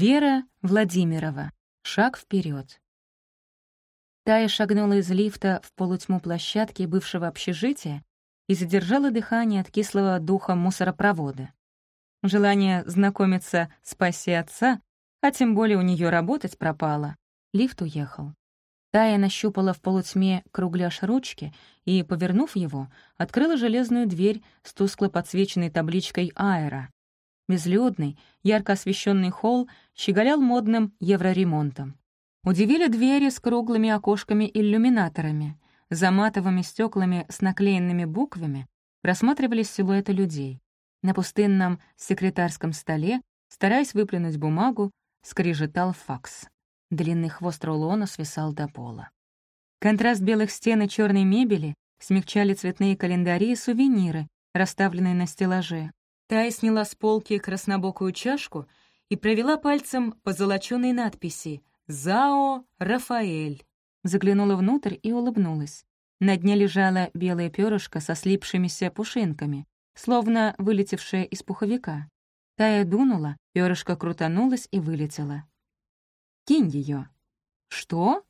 Вера Владимирова. Шаг вперед. Тая шагнула из лифта в полутьму площадки бывшего общежития и задержала дыхание от кислого духа мусоропровода. Желание знакомиться с пассией отца, а тем более у нее работать пропало. Лифт уехал. Тая нащупала в полутьме кругляш ручки и, повернув его, открыла железную дверь с тускло подсвеченной табличкой «Аэро». Безлюдный, ярко освещенный холл щеголял модным евроремонтом. Удивили двери с круглыми окошками-иллюминаторами. За матовыми стеклами с наклеенными буквами просматривались силуэты людей. На пустынном секретарском столе, стараясь выплюнуть бумагу, скрижетал факс. Длинный хвост рулона свисал до пола. Контраст белых стен и черной мебели смягчали цветные календари и сувениры, расставленные на стеллаже. Тая сняла с полки краснобокую чашку и провела пальцем по золочёной надписи «ЗАО Рафаэль». Заглянула внутрь и улыбнулась. На дне лежала белое перышко со слипшимися пушинками, словно вылетевшее из пуховика. Тая дунула, перышко крутанулось и вылетело. «Кинь ее. «Что?»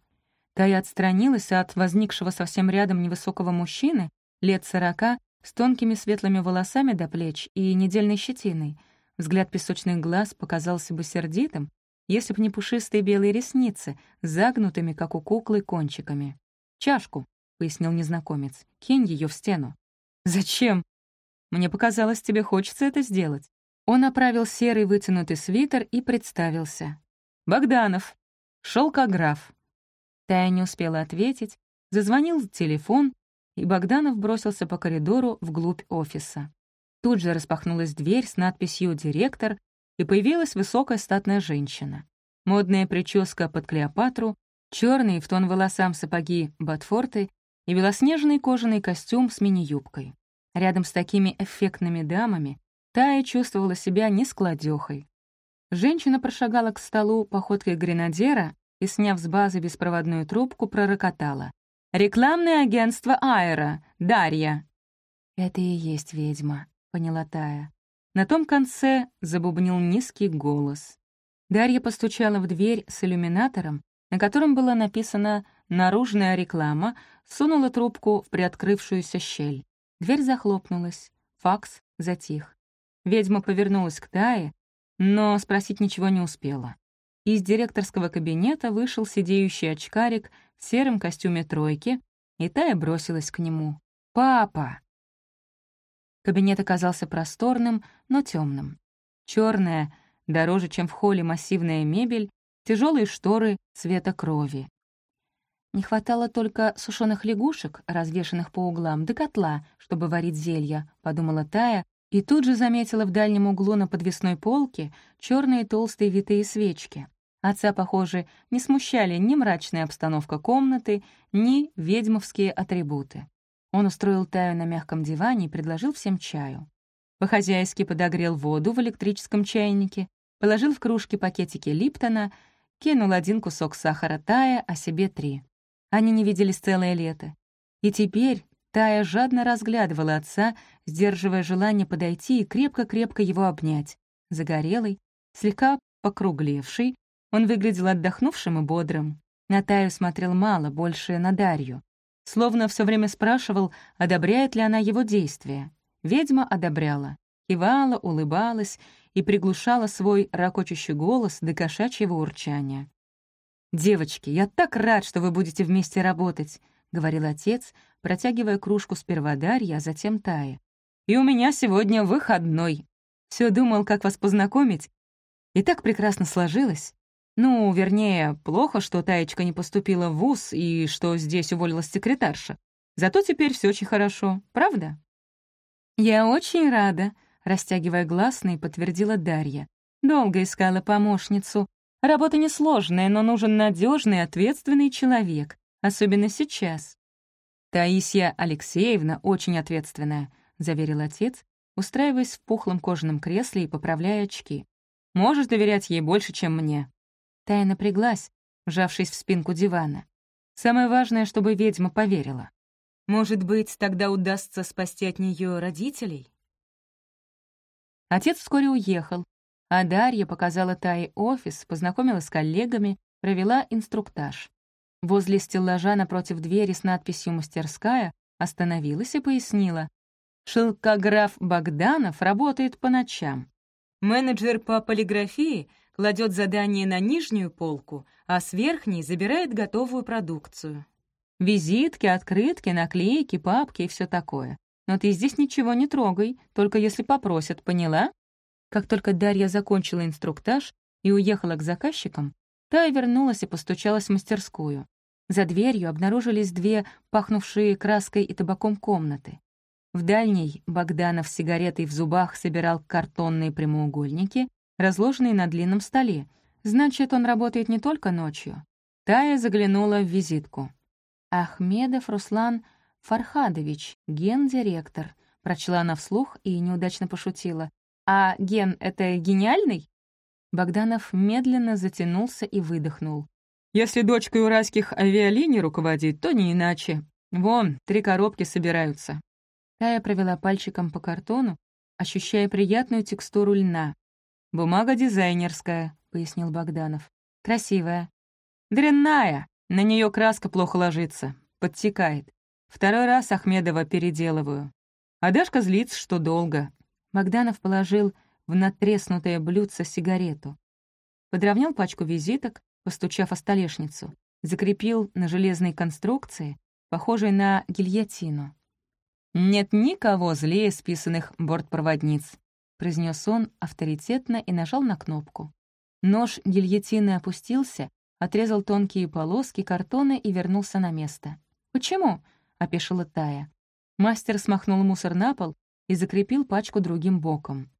Тая отстранилась от возникшего совсем рядом невысокого мужчины, лет сорока, с тонкими светлыми волосами до плеч и недельной щетиной. Взгляд песочных глаз показался бы сердитым, если б не пушистые белые ресницы, загнутыми, как у куклы, кончиками. «Чашку», — пояснил незнакомец, — «кинь ее в стену». «Зачем?» «Мне показалось, тебе хочется это сделать». Он оправил серый вытянутый свитер и представился. «Богданов, шелкограф». Тая не успела ответить, зазвонил телефон, и Богданов бросился по коридору вглубь офиса. Тут же распахнулась дверь с надписью «Директор», и появилась высокая статная женщина. Модная прическа под Клеопатру, черные в тон волосам сапоги Батфорты и белоснежный кожаный костюм с мини-юбкой. Рядом с такими эффектными дамами Тая чувствовала себя нескладёхой. Женщина прошагала к столу походкой гренадера и, сняв с базы беспроводную трубку, пророкотала. «Рекламное агентство Аэро. Дарья». «Это и есть ведьма», — поняла Тая. На том конце забубнил низкий голос. Дарья постучала в дверь с иллюминатором, на котором была написана «Наружная реклама», сунула трубку в приоткрывшуюся щель. Дверь захлопнулась, факс затих. Ведьма повернулась к Тае, но спросить ничего не успела. Из директорского кабинета вышел сидеющий очкарик в сером костюме тройки, и Тая бросилась к нему. «Папа!» Кабинет оказался просторным, но темным. Черная, дороже, чем в холле массивная мебель, тяжелые шторы цвета крови. Не хватало только сушеных лягушек, развешанных по углам, до котла, чтобы варить зелья, подумала Тая, и тут же заметила в дальнем углу на подвесной полке черные толстые витые свечки. Отца, похоже, не смущали ни мрачная обстановка комнаты, ни ведьмовские атрибуты. Он устроил Таю на мягком диване и предложил всем чаю. По-хозяйски подогрел воду в электрическом чайнике, положил в кружки пакетики Липтона, кинул один кусок сахара Тая, а себе три. Они не виделись целое лето. И теперь, Тая жадно разглядывала отца, сдерживая желание подойти и крепко-крепко его обнять. Загорелый, слегка покруглевший, он выглядел отдохнувшим и бодрым. На Таю смотрел мало, больше на Дарью. Словно все время спрашивал, одобряет ли она его действия. Ведьма одобряла, кивала, улыбалась и приглушала свой ракочущий голос до кошачьего урчания. «Девочки, я так рад, что вы будете вместе работать», — говорил отец, протягивая кружку сперва Дарья, а затем Тае. «И у меня сегодня выходной. Все думал, как вас познакомить. И так прекрасно сложилось. Ну, вернее, плохо, что Таечка не поступила в ВУЗ и что здесь уволилась секретарша. Зато теперь все очень хорошо, правда?» «Я очень рада», — растягивая гласные, подтвердила Дарья. «Долго искала помощницу. Работа несложная, но нужен надежный, ответственный человек, особенно сейчас. «Таисия Алексеевна очень ответственная», — заверил отец, устраиваясь в пухлом кожаном кресле и поправляя очки. «Можешь доверять ей больше, чем мне». Тая напряглась, вжавшись в спинку дивана. Самое важное, чтобы ведьма поверила. Может быть, тогда удастся спасти от нее родителей? Отец вскоре уехал, А Дарья показала Тае офис, познакомила с коллегами, провела инструктаж. Возле стеллажа напротив двери с надписью «Мастерская» остановилась и пояснила. Шелкограф Богданов работает по ночам. Менеджер по полиграфии кладет задание на нижнюю полку, а с верхней забирает готовую продукцию. Визитки, открытки, наклейки, папки и все такое. Но ты здесь ничего не трогай, только если попросят, поняла? Как только Дарья закончила инструктаж и уехала к заказчикам, та вернулась и постучалась в мастерскую. За дверью обнаружились две пахнувшие краской и табаком комнаты. В дальней Богданов с сигаретой в зубах собирал картонные прямоугольники, разложенные на длинном столе. Значит, он работает не только ночью. Тая заглянула в визитку. «Ахмедов Руслан Фархадович, гендиректор», — прочла она вслух и неудачно пошутила. «А ген — это гениальный?» Богданов медленно затянулся и выдохнул. «Если дочкой уральских авиалиний руководит, то не иначе. Вон, три коробки собираются. Тая провела пальчиком по картону, ощущая приятную текстуру льна. «Бумага дизайнерская», — пояснил Богданов. «Красивая». «Дрянная! На нее краска плохо ложится, подтекает. Второй раз Ахмедова переделываю. А Дашка злится, что долго». Богданов положил в натреснутое блюдце сигарету. Подровнял пачку визиток, постучав о столешницу. Закрепил на железной конструкции, похожей на гильотину. «Нет никого злее списанных бортпроводниц», — произнес он авторитетно и нажал на кнопку. Нож гильотины опустился, отрезал тонкие полоски картона и вернулся на место. «Почему?» — опешила Тая. Мастер смахнул мусор на пол и закрепил пачку другим боком.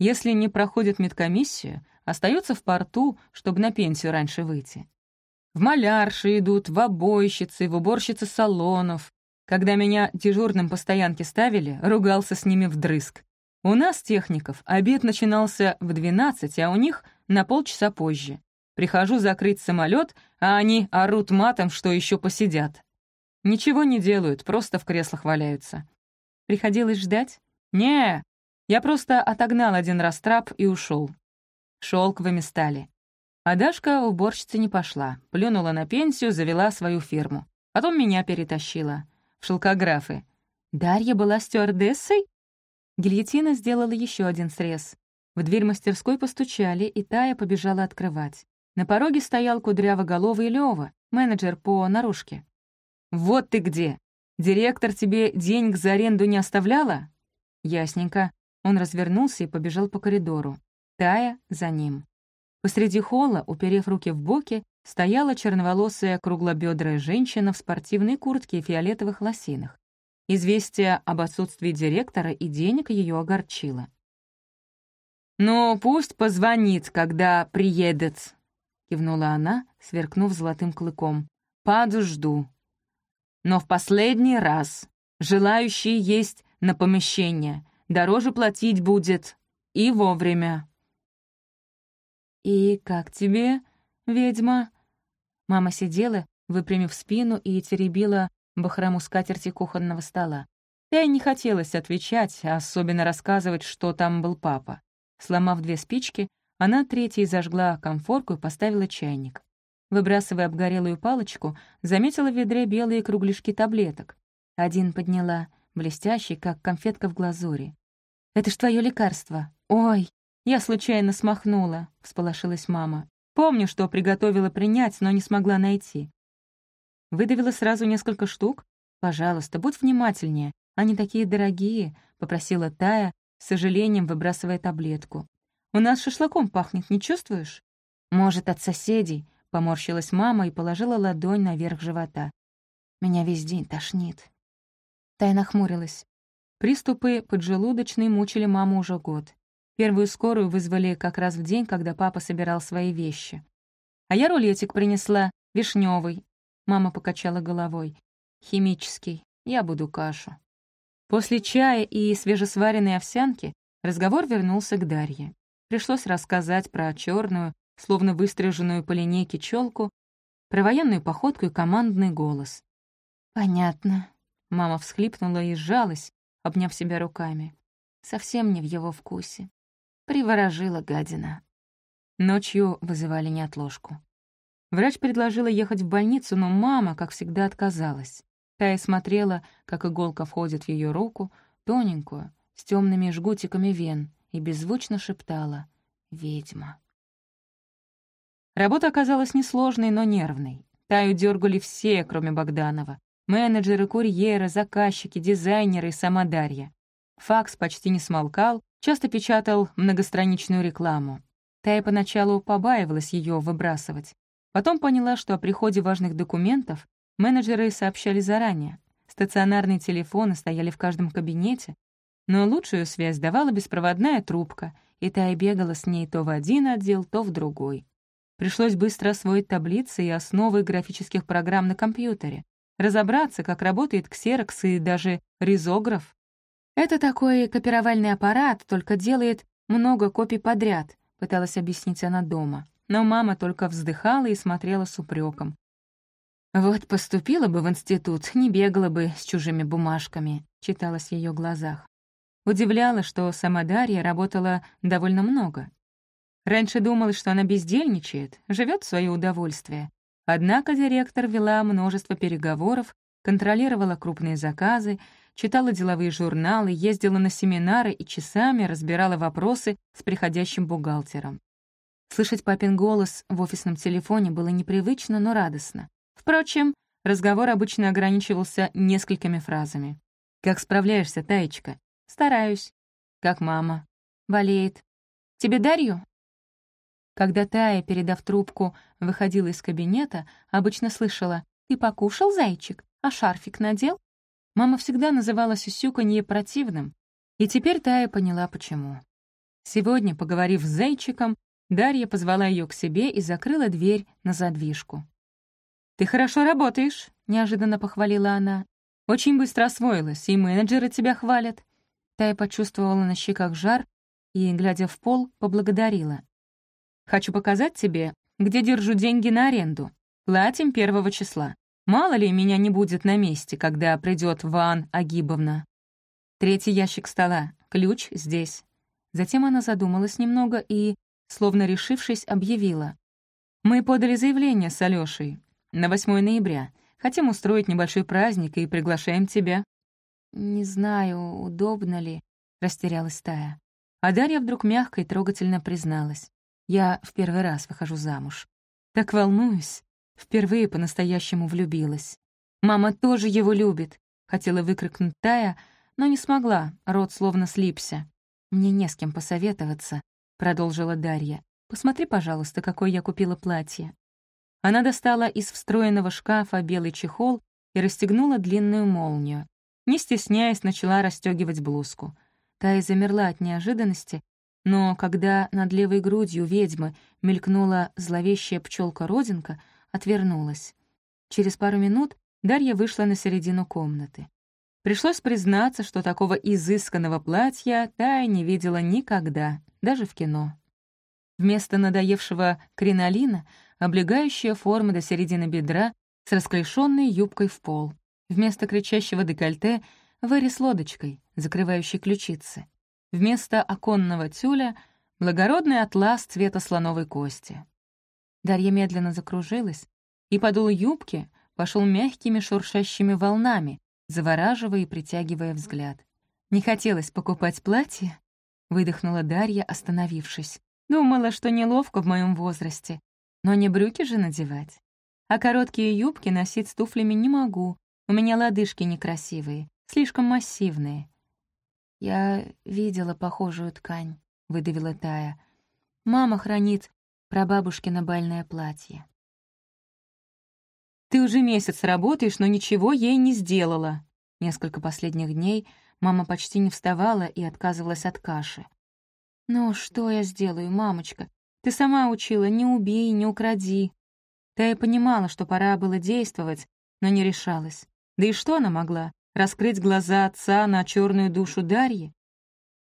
«Если не проходит медкомиссию, остается в порту, чтобы на пенсию раньше выйти. В малярши идут, в обойщицы, в уборщицы салонов, когда меня дежурным по стоянке ставили, ругался с ними вдрызг. У нас, техников, обед начинался в 12, а у них на полчаса позже. Прихожу закрыть самолет, а они орут матом, что еще посидят. Ничего не делают, просто в креслах валяются. Приходилось ждать? не я просто отогнал один раз трап и ушел. Шелковыми стали. А Дашка в уборщице не пошла, плюнула на пенсию, завела свою фирму. Потом меня перетащила в шелкографы. Дарья была стюардессой? Гильотина сделала еще один срез. В дверь мастерской постучали, и Тая побежала открывать. На пороге стоял кудрявоголовый Лёва, менеджер по наружке. «Вот ты где! Директор тебе денег за аренду не оставляла?» «Ясненько». Он развернулся и побежал по коридору. Тая за ним. Посреди холла, уперев руки в боки, стояла черноволосая круглобедрая женщина в спортивной куртке и фиолетовых лосинах. Известие об отсутствии директора и денег ее огорчило. «Ну, пусть позвонит, когда приедет», — кивнула она, сверкнув золотым клыком. «Паду жду. Но в последний раз. Желающие есть на помещение. Дороже платить будет. И вовремя». «И как тебе, ведьма?» Мама сидела, выпрямив спину, и теребила бахрому скатерти кухонного стола. И не хотелось отвечать, а особенно рассказывать, что там был папа. Сломав две спички, она третьей зажгла комфорку и поставила чайник. Выбрасывая обгорелую палочку, заметила в ведре белые кругляшки таблеток. Один подняла, блестящий, как конфетка в глазури. «Это ж твое лекарство. Ой, я случайно смахнула», — всполошилась мама. Помню, что приготовила принять, но не смогла найти. Выдавила сразу несколько штук. «Пожалуйста, будь внимательнее. Они такие дорогие», — попросила Тая, с сожалением выбрасывая таблетку. «У нас шашлыком пахнет, не чувствуешь?» «Может, от соседей», — поморщилась мама и положила ладонь наверх живота. «Меня весь день тошнит». Тая нахмурилась. Приступы поджелудочной мучили маму уже год. Первую скорую вызвали как раз в день, когда папа собирал свои вещи. «А я рулетик принесла, вишневый. Мама покачала головой. «Химический. Я буду кашу». После чая и свежесваренной овсянки разговор вернулся к Дарье. Пришлось рассказать про черную, словно выстриженную по линейке челку, про военную походку и командный голос. «Понятно». Мама всхлипнула и сжалась, обняв себя руками. Совсем не в его вкусе. Приворожила гадина. Ночью вызывали неотложку. Врач предложила ехать в больницу, но мама, как всегда, отказалась. Тая смотрела, как иголка входит в ее руку, тоненькую, с темными жгутиками вен, и беззвучно шептала «Ведьма». Работа оказалась несложной, но нервной. Таю дергали все, кроме Богданова. Менеджеры, курьеры, заказчики, дизайнеры и сама Дарья. Факс почти не смолкал, часто печатал многостраничную рекламу. Тая поначалу побаивалась ее выбрасывать. Потом поняла, что о приходе важных документов менеджеры сообщали заранее. Стационарные телефоны стояли в каждом кабинете, но лучшую связь давала беспроводная трубка, и Тая бегала с ней то в один отдел, то в другой. Пришлось быстро освоить таблицы и основы графических программ на компьютере, разобраться, как работает ксерокс и даже ризограф. Это такой копировальный аппарат, только делает много копий подряд, пыталась объяснить она дома. Но мама только вздыхала и смотрела с упреком. «Вот поступила бы в институт, не бегала бы с чужими бумажками», читалось в ее глазах. Удивляло, что сама Дарья работала довольно много. Раньше думала, что она бездельничает, живет в свое удовольствие. Однако директор вела множество переговоров, контролировала крупные заказы, читала деловые журналы, ездила на семинары и часами разбирала вопросы с приходящим бухгалтером. Слышать папин голос в офисном телефоне было непривычно, но радостно. Впрочем, разговор обычно ограничивался несколькими фразами. «Как справляешься, Таечка?» «Стараюсь». «Как мама?» «Болеет». «Тебе Дарью?» Когда Тая, передав трубку, выходила из кабинета, обычно слышала «Ты покушал, зайчик? А шарфик надел?» Мама всегда называла сюсюканье противным, и теперь Тая поняла, почему. Сегодня, поговорив с зайчиком, Дарья позвала ее к себе и закрыла дверь на задвижку. «Ты хорошо работаешь», — неожиданно похвалила она. «Очень быстро освоилась, и менеджеры тебя хвалят». Тая почувствовала на щеках жар и, глядя в пол, поблагодарила. Хочу показать тебе, где держу деньги на аренду. Платим первого числа. Мало ли меня не будет на месте, когда придет Ван Агибовна. Третий ящик стола. Ключ здесь. Затем она задумалась немного и, словно решившись, объявила. «Мы подали заявление с Алёшей на 8 ноября. Хотим устроить небольшой праздник и приглашаем тебя». «Не знаю, удобно ли», — растерялась Тая. А Дарья вдруг мягко и трогательно призналась. Я в первый раз выхожу замуж. Так волнуюсь. Впервые по-настоящему влюбилась. Мама тоже его любит. Хотела выкрикнуть Тая, но не смогла, рот словно слипся. «Мне не с кем посоветоваться», — продолжила Дарья. «Посмотри, пожалуйста, какое я купила платье». Она достала из встроенного шкафа белый чехол и расстегнула длинную молнию. Не стесняясь, начала расстегивать блузку. Тая замерла от неожиданности, но когда над левой грудью ведьмы мелькнула зловещая пчелка родинка отвернулась. Через пару минут Дарья вышла на середину комнаты. Пришлось признаться, что такого изысканного платья Тая не видела никогда, даже в кино. Вместо надоевшего кринолина — облегающая форма до середины бедра с расклешенной юбкой в пол. Вместо кричащего декольте — вырез лодочкой, закрывающей ключицы. Вместо оконного тюля — благородный атлас цвета слоновой кости. Дарья медленно закружилась, и подол юбки пошел мягкими шуршащими волнами, завораживая и притягивая взгляд. «Не хотелось покупать платье?» — выдохнула Дарья, остановившись. «Думала, что неловко в моем возрасте, но не брюки же надевать. А короткие юбки носить с туфлями не могу, у меня лодыжки некрасивые, слишком массивные. «Я видела похожую ткань», — выдавила Тая. «Мама хранит прабабушкино бальное платье». «Ты уже месяц работаешь, но ничего ей не сделала». Несколько последних дней мама почти не вставала и отказывалась от каши. «Ну, что я сделаю, мамочка? Ты сама учила, не убей, не укради». Тая понимала, что пора было действовать, но не решалась. Да и что она могла? Раскрыть глаза отца на черную душу Дарьи?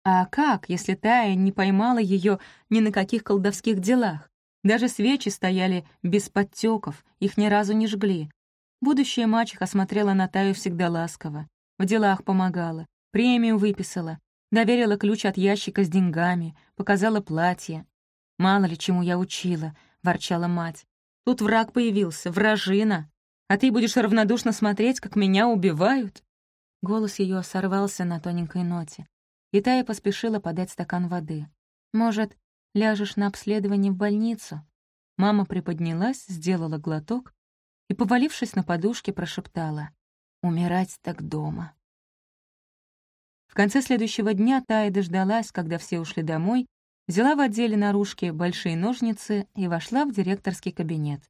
А как, если Тая не поймала ее ни на каких колдовских делах? Даже свечи стояли без подтеков, их ни разу не жгли. Будущая мачеха смотрела на Таю всегда ласково, в делах помогала, премию выписала, Доверила ключ от ящика с деньгами, показала платье. «Мало ли чему я учила», — ворчала мать. «Тут враг появился, вражина. А ты будешь равнодушно смотреть, как меня убивают?» Голос ее сорвался на тоненькой ноте. И Тая поспешила подать стакан воды. «Может, ляжешь на обследование в больницу?» Мама приподнялась, сделала глоток и, повалившись на подушке, прошептала. «Умирать так дома». В конце следующего дня Тая дождалась, когда все ушли домой, взяла в отделе наружки большие ножницы и вошла в директорский кабинет.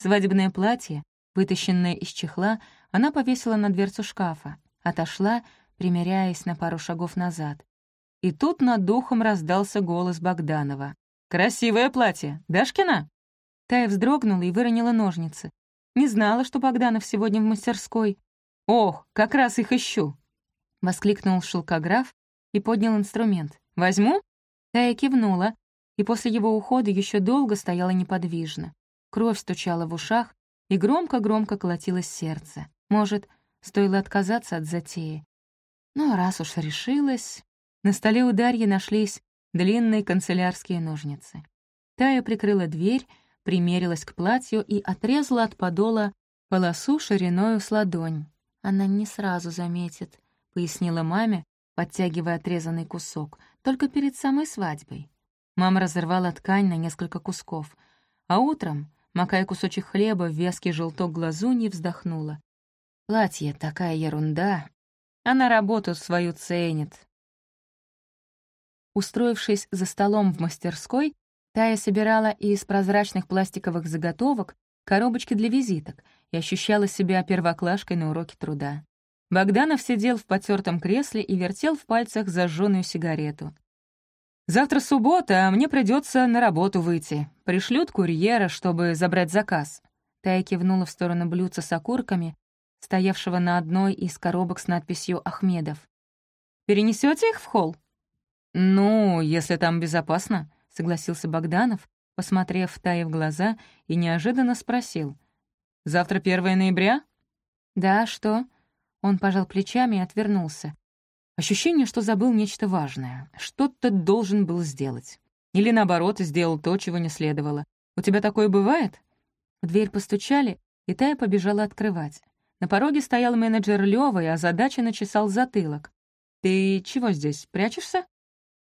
Свадебное платье, вытащенное из чехла, она повесила на дверцу шкафа, отошла, примеряясь на пару шагов назад. И тут над духом раздался голос Богданова. «Красивое платье! Дашкина?» Тая вздрогнула и выронила ножницы. Не знала, что Богданов сегодня в мастерской. «Ох, как раз их ищу!» — воскликнул шелкограф и поднял инструмент. «Возьму?» Тая кивнула, и после его ухода еще долго стояла неподвижно. Кровь стучала в ушах, и громко-громко колотилось сердце. Может, стоило отказаться от затеи. Ну, а раз уж решилась... На столе у Дарьи нашлись длинные канцелярские ножницы. Тая прикрыла дверь, примерилась к платью и отрезала от подола полосу шириною с ладонь. Она не сразу заметит, — пояснила маме, подтягивая отрезанный кусок, только перед самой свадьбой. Мама разорвала ткань на несколько кусков, а утром, макая кусочек хлеба в вязкий желток глазуньи, вздохнула. «Платье — такая ерунда. Она работу свою ценит». Устроившись за столом в мастерской, Тая собирала из прозрачных пластиковых заготовок коробочки для визиток и ощущала себя первоклашкой на уроке труда. Богданов сидел в потертом кресле и вертел в пальцах зажженную сигарету. «Завтра суббота, а мне придется на работу выйти. Пришлют курьера, чтобы забрать заказ». Тая кивнула в сторону блюдца с окурками, стоявшего на одной из коробок с надписью «Ахмедов». Перенесете их в холл?» «Ну, если там безопасно», — согласился Богданов, посмотрев Тае в глаза и неожиданно спросил. «Завтра 1 ноября?» «Да, что?» Он пожал плечами и отвернулся. Ощущение, что забыл нечто важное. Что-то должен был сделать. Или, наоборот, сделал то, чего не следовало. «У тебя такое бывает?» В дверь постучали, и Тая побежала открывать. На пороге стоял менеджер Лёва и озадаченно чесал затылок. «Ты чего здесь, прячешься?»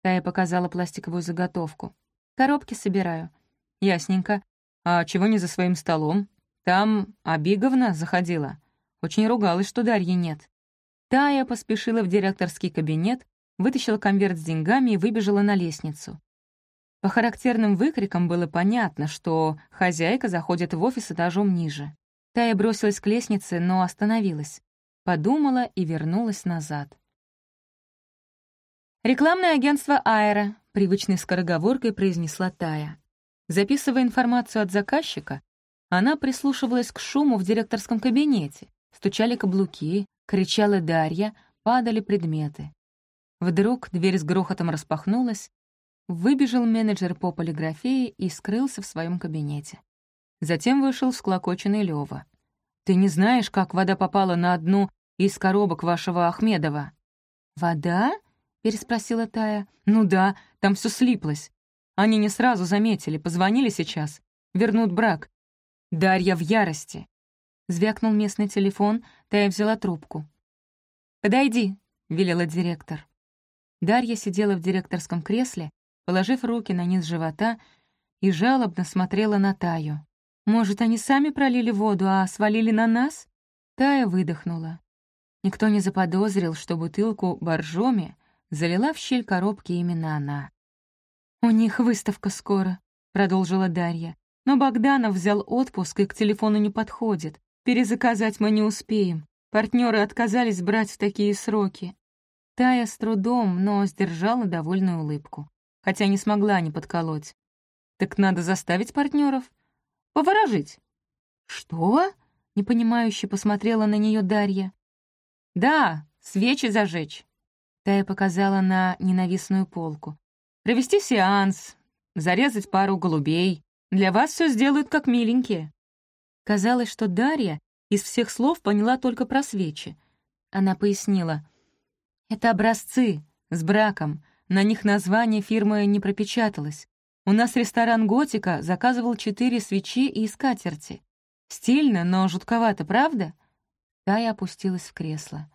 Тая показала пластиковую заготовку. «Коробки собираю». «Ясненько. А чего не за своим столом? Там Абиговна заходила. Очень ругалась, что Дарьи нет. Тая поспешила в директорский кабинет, вытащила конверт с деньгами и выбежала на лестницу. По характерным выкрикам было понятно, что хозяйка заходит в офис этажом ниже. Тая бросилась к лестнице, но остановилась. Подумала и вернулась назад. «Рекламное агентство «Аэро», — привычной скороговоркой произнесла Тая. Записывая информацию от заказчика, она прислушивалась к шуму в директорском кабинете, Стучали каблуки, кричала Дарья, падали предметы. Вдруг дверь с грохотом распахнулась, выбежал менеджер по полиграфии и скрылся в своем кабинете. Затем вышел всклокоченный Лёва. «Ты не знаешь, как вода попала на одну из коробок вашего Ахмедова?» «Вода?» — переспросила Тая. «Ну да, там все слиплось. Они не сразу заметили, позвонили сейчас. Вернут брак. Дарья в ярости. Звякнул местный телефон, Тая взяла трубку. «Подойди», — велела директор. Дарья сидела в директорском кресле, положив руки на низ живота, и жалобно смотрела на Таю. «Может, они сами пролили воду, а свалили на нас?» Тая выдохнула. Никто не заподозрил, что бутылку боржоми залила в щель коробки именно она. «У них выставка скоро», — продолжила Дарья. «Но Богданов взял отпуск и к телефону не подходит. Перезаказать мы не успеем. Партнеры отказались брать в такие сроки. Тая с трудом, но сдержала довольную улыбку, хотя не смогла не подколоть. Так надо заставить партнеров поворожить. Что? Непонимающе посмотрела на нее Дарья. Да, свечи зажечь. Тая показала на ненавистную полку. Провести сеанс, зарезать пару голубей. Для вас все сделают как миленькие. Казалось, что Дарья из всех слов поняла только про свечи. Она пояснила. «Это образцы, С браком. На них название фирмы не пропечаталось. У нас ресторан «Готика» заказывал четыре свечи и скатерти. Стильно, но жутковато, правда?» Тая опустилась в кресло.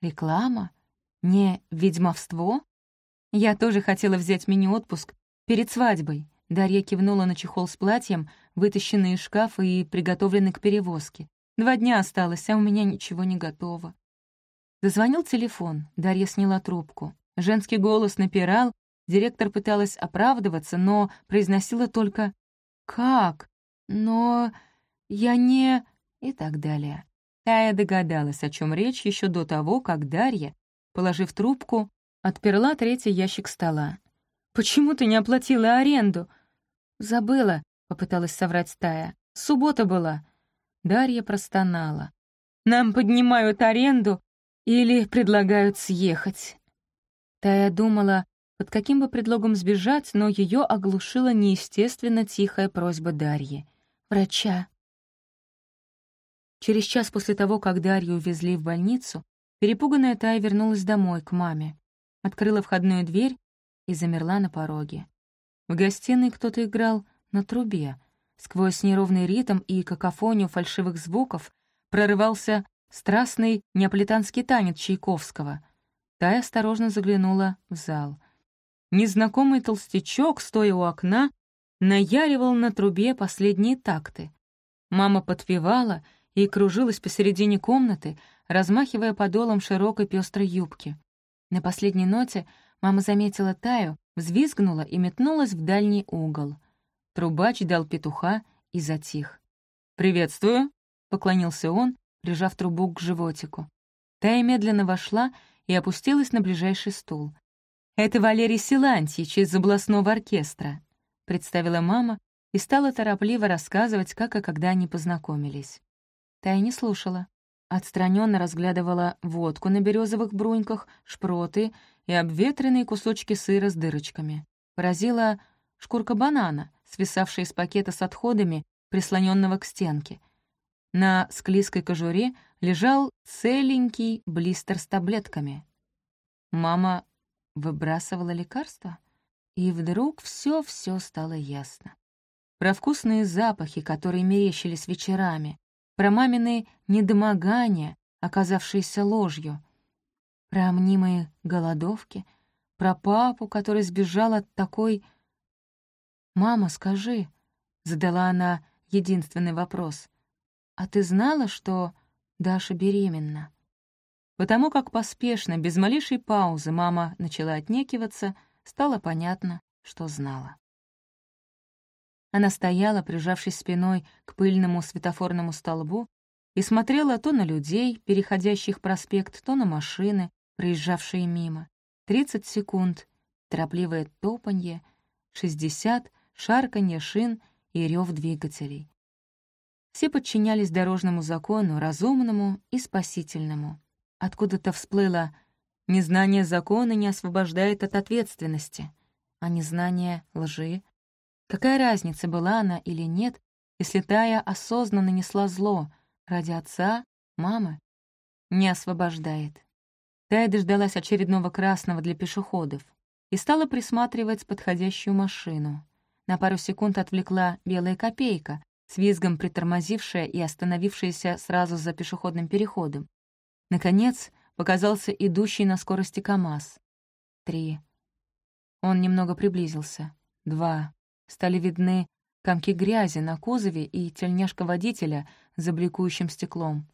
«Реклама? Не ведьмовство?» «Я тоже хотела взять мини-отпуск перед свадьбой». Дарья кивнула на чехол с платьем, вытащенный из шкафа и приготовленный к перевозке. «Два дня осталось, а у меня ничего не готово». Зазвонил телефон, Дарья сняла трубку. Женский голос напирал, директор пыталась оправдываться, но произносила только «Как? Но я не...» и так далее. Тая догадалась, о чем речь еще до того, как Дарья, положив трубку, отперла третий ящик стола. «Почему ты не оплатила аренду?» «Забыла», — попыталась соврать Тая. «Суббота была». Дарья простонала. «Нам поднимают аренду или предлагают съехать». Тая думала, под каким бы предлогом сбежать, но ее оглушила неестественно тихая просьба Дарьи. «Врача». Через час после того, как Дарью увезли в больницу, перепуганная Тая вернулась домой, к маме. Открыла входную дверь и замерла на пороге. В гостиной кто-то играл на трубе. Сквозь неровный ритм и какофонию фальшивых звуков прорывался страстный неаполитанский танец Чайковского. Тая осторожно заглянула в зал. Незнакомый толстячок, стоя у окна, наяривал на трубе последние такты. Мама подпевала — и кружилась посередине комнаты, размахивая подолом широкой пестрой юбки. На последней ноте мама заметила Таю, взвизгнула и метнулась в дальний угол. Трубач дал петуха и затих. «Приветствую», — поклонился он, прижав трубу к животику. Тая медленно вошла и опустилась на ближайший стул. «Это Валерий Силантьич из областного оркестра», — представила мама и стала торопливо рассказывать, как и когда они познакомились. Тая не слушала. Отстраненно разглядывала водку на березовых бруньках, шпроты и обветренные кусочки сыра с дырочками. Поразила шкурка банана, свисавшая из пакета с отходами, прислоненного к стенке. На склизкой кожуре лежал целенький блистер с таблетками. Мама выбрасывала лекарства, и вдруг все-все стало ясно. Про вкусные запахи, которые мерещились вечерами, про мамины недомогания, оказавшиеся ложью, про мнимые голодовки, про папу, который сбежал от такой... «Мама, скажи», — задала она единственный вопрос, «а ты знала, что Даша беременна?» Потому как поспешно, без малейшей паузы, мама начала отнекиваться, стало понятно, что знала. Она стояла, прижавшись спиной к пыльному светофорному столбу, и смотрела то на людей, переходящих проспект, то на машины, проезжавшие мимо. Тридцать секунд, торопливое топанье, шестьдесят, шарканье шин и рев двигателей. Все подчинялись дорожному закону, разумному и спасительному. Откуда-то всплыло «незнание закона не освобождает от ответственности», а незнание лжи Какая разница, была она или нет, если Тая осознанно нанесла зло ради отца, мамы? Не освобождает. Тая дождалась очередного красного для пешеходов и стала присматривать подходящую машину. На пару секунд отвлекла белая копейка, с визгом притормозившая и остановившаяся сразу за пешеходным переходом. Наконец, показался идущий на скорости КамАЗ. Три. Он немного приблизился. Два стали видны комки грязи на кузове и тельняшка водителя за бликующим стеклом.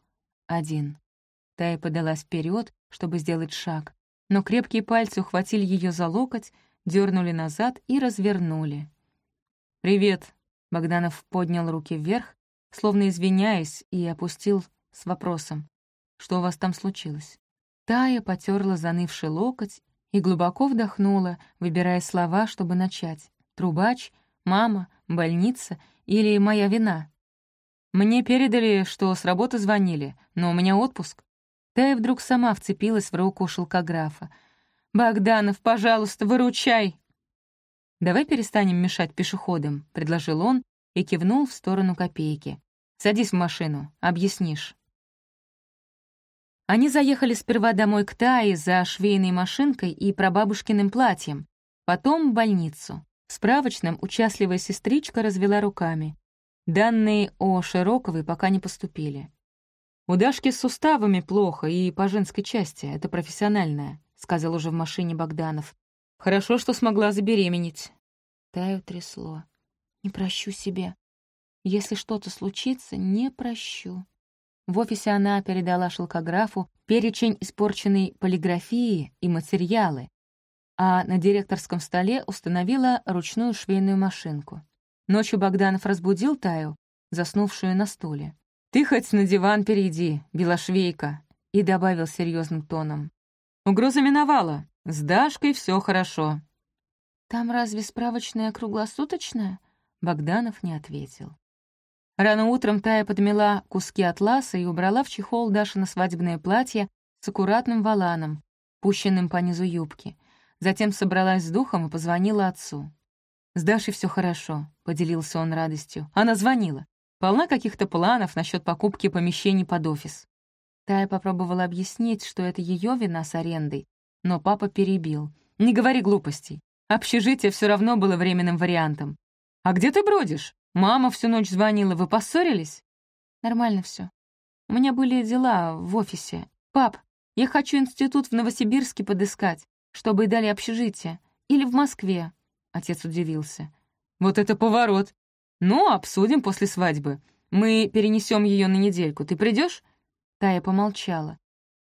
Один. Тая подалась вперед, чтобы сделать шаг, но крепкие пальцы ухватили ее за локоть, дернули назад и развернули. «Привет!» — Богданов поднял руки вверх, словно извиняясь, и опустил с вопросом. «Что у вас там случилось?» Тая потерла занывший локоть и глубоко вдохнула, выбирая слова, чтобы начать. Трубач Мама? Больница? Или моя вина? Мне передали, что с работы звонили, но у меня отпуск. Тая вдруг сама вцепилась в руку шелкографа. «Богданов, пожалуйста, выручай!» «Давай перестанем мешать пешеходам», — предложил он и кивнул в сторону копейки. «Садись в машину, объяснишь». Они заехали сперва домой к Тае за швейной машинкой и прабабушкиным платьем, потом в больницу. В справочном участливая сестричка развела руками. Данные о Широковой пока не поступили. «У Дашки с суставами плохо, и по женской части, это профессиональное», — сказал уже в машине Богданов. «Хорошо, что смогла забеременеть». Таю трясло. «Не прощу себе. Если что-то случится, не прощу». В офисе она передала шелкографу перечень испорченной полиграфии и материалы, а на директорском столе установила ручную швейную машинку. Ночью Богданов разбудил Таю, заснувшую на стуле. «Ты хоть на диван перейди, белошвейка», и добавил серьезным тоном. «Угроза миновала. С Дашкой все хорошо». «Там разве справочная круглосуточная?» Богданов не ответил. Рано утром Тая подмела куски атласа и убрала в чехол Даши на свадебное платье с аккуратным валаном, пущенным по низу юбки. Затем собралась с духом и позвонила отцу. «С Дашей все хорошо», — поделился он радостью. Она звонила. Полна каких-то планов насчет покупки помещений под офис. Тая попробовала объяснить, что это ее вина с арендой, но папа перебил. «Не говори глупостей. Общежитие все равно было временным вариантом. А где ты бродишь? Мама всю ночь звонила, вы поссорились?» «Нормально все. У меня были дела в офисе. Пап, я хочу институт в Новосибирске подыскать, чтобы дали общежитие. Или в Москве». Отец удивился. «Вот это поворот. Ну, обсудим после свадьбы. Мы перенесем ее на недельку. Ты придешь? Тая помолчала.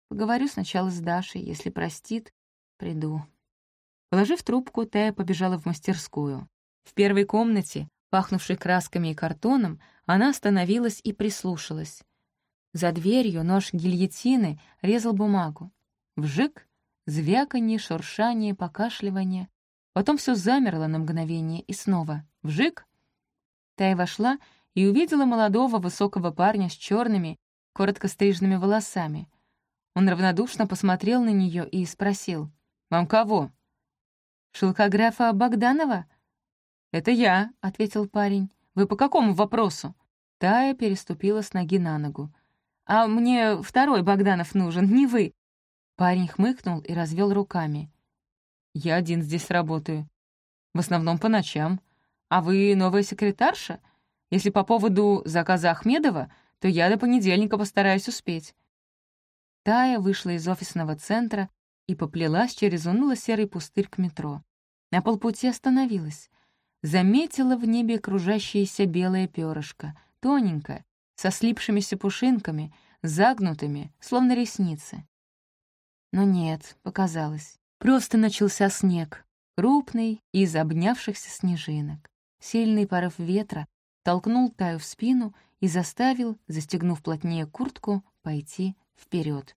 «Поговорю сначала с Дашей. Если простит, приду». Положив трубку, Тая побежала в мастерскую. В первой комнате пахнувшей красками и картоном, она остановилась и прислушалась. За дверью нож гильотины резал бумагу. Вжик, звяканье, шуршание, покашливание. Потом все замерло на мгновение и снова вжик. Тай вошла и увидела молодого высокого парня с черными, коротко стриженными волосами. Он равнодушно посмотрел на нее и спросил. «Вам кого?» «Шелкографа Богданова?» «Это я», — ответил парень. «Вы по какому вопросу?» Тая переступила с ноги на ногу. «А мне второй Богданов нужен, не вы». Парень хмыкнул и развел руками. «Я один здесь работаю. В основном по ночам. А вы новая секретарша? Если по поводу заказа Ахмедова, то я до понедельника постараюсь успеть». Тая вышла из офисного центра и поплелась через уныло-серый пустырь к метро. На полпути остановилась заметила в небе кружащееся белое перышко, тоненькое, со слипшимися пушинками, загнутыми, словно ресницы. Но нет, показалось. Просто начался снег, крупный, из обнявшихся снежинок. Сильный порыв ветра толкнул Таю в спину и заставил, застегнув плотнее куртку, пойти вперед.